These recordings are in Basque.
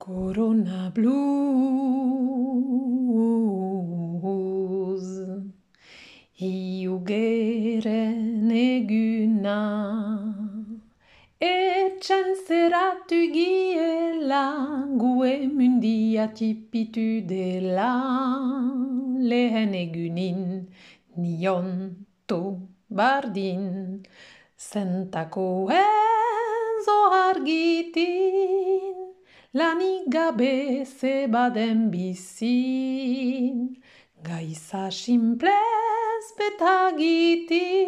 Corona blues. Iugeren eguna Etxan zeratu giela Gue mundia tipitu dela. Lehen egunin Nion to bardin. Zentako enzo argitin lanik gabe ze baden bizin, gaiza simplez betagitin,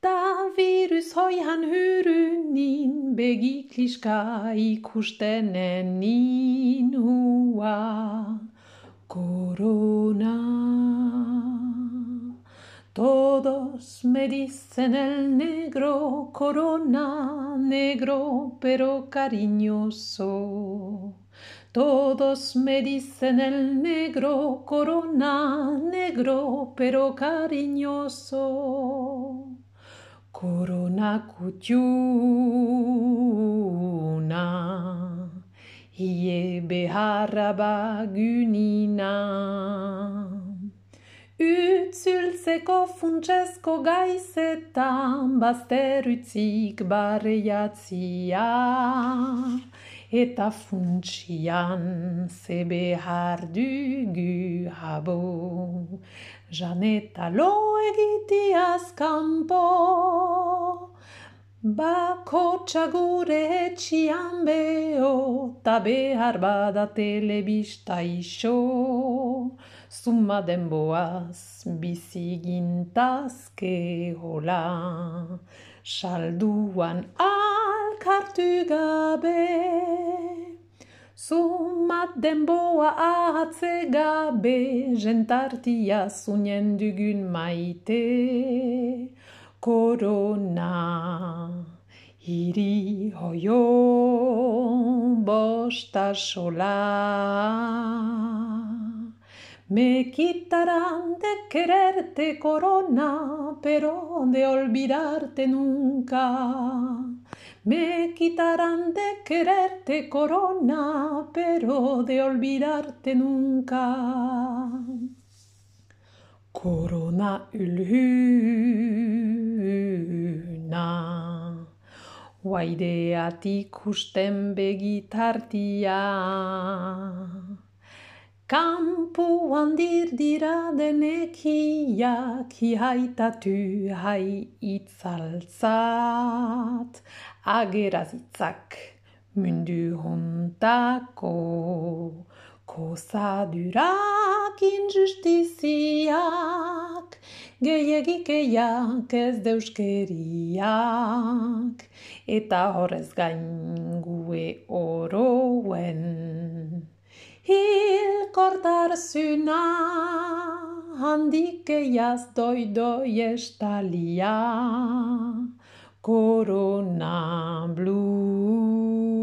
ta virus hoian hurunin, begi kliska ikustenen hua, korona. Todos me dicen el negro corona, negro pero cariñoso. Todos me dicen el negro corona, negro pero cariñoso. Corona kutiuna, y beharra bagunina. Utzultzeko funtsesko gaizetan bazter utzik barreiatzia eta funtsian ze behar dugu habo janeta lo egiti azkampo bako txagure etxian beho ta behar bada telebista iso Zuma denboaz bizigintazke hola, salduan alkartu gabe. Zuma denboa ahatze gabe, jentartia zunen dugun maite, korona. Iri hoio bosta Me quitarán de quererte corona, pero de olvidarte nunca. Me quitarán de quererte corona, pero de olvidarte nunca. Corona ylhynä, begitartia. Kampu handir dira denekiak haitatu hai itzaltzat. Agerazitzak mundu hontako. Kozadurak injustiziak gehiagikeiak ez deuskeriak. Eta horrez gain gue oroen răsuna, handike jas doi doies talia, corona blue.